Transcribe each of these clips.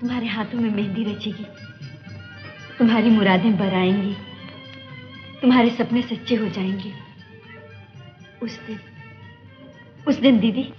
तुम्हारे हाथों में मेहंदी रचेगी। तुम्हारी मुरादें बर आएँगी। तुम्हारे सपने सच्चे हो जाएँगे। उस दिन उस दिन दीदी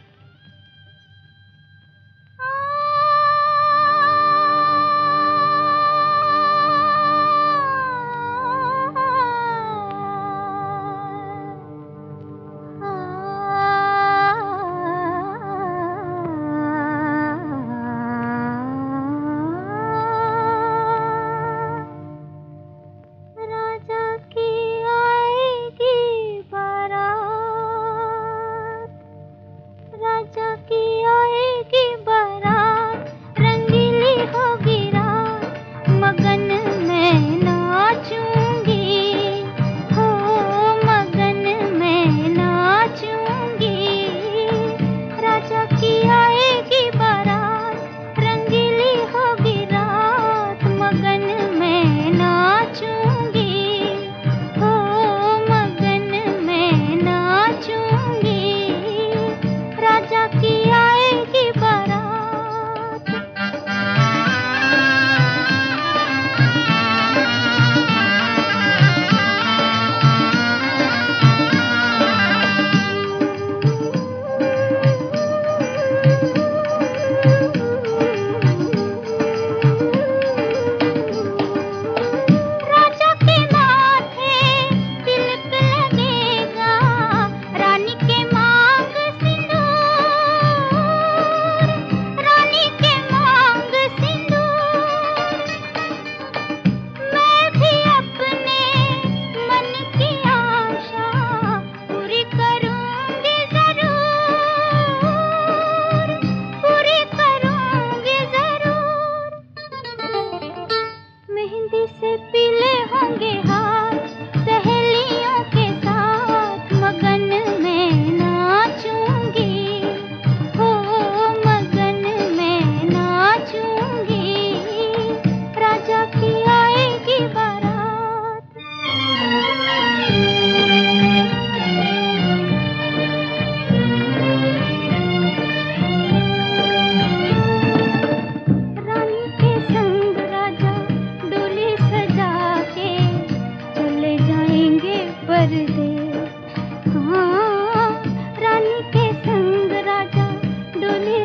हाँ रानी के संग राजा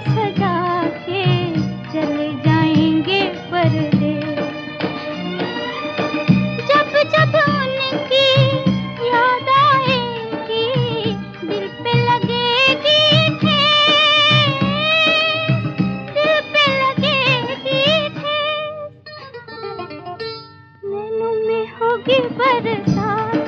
सजा के चले जाएँगे याद आएगी लगेगी लगेगी में होगी बरसात।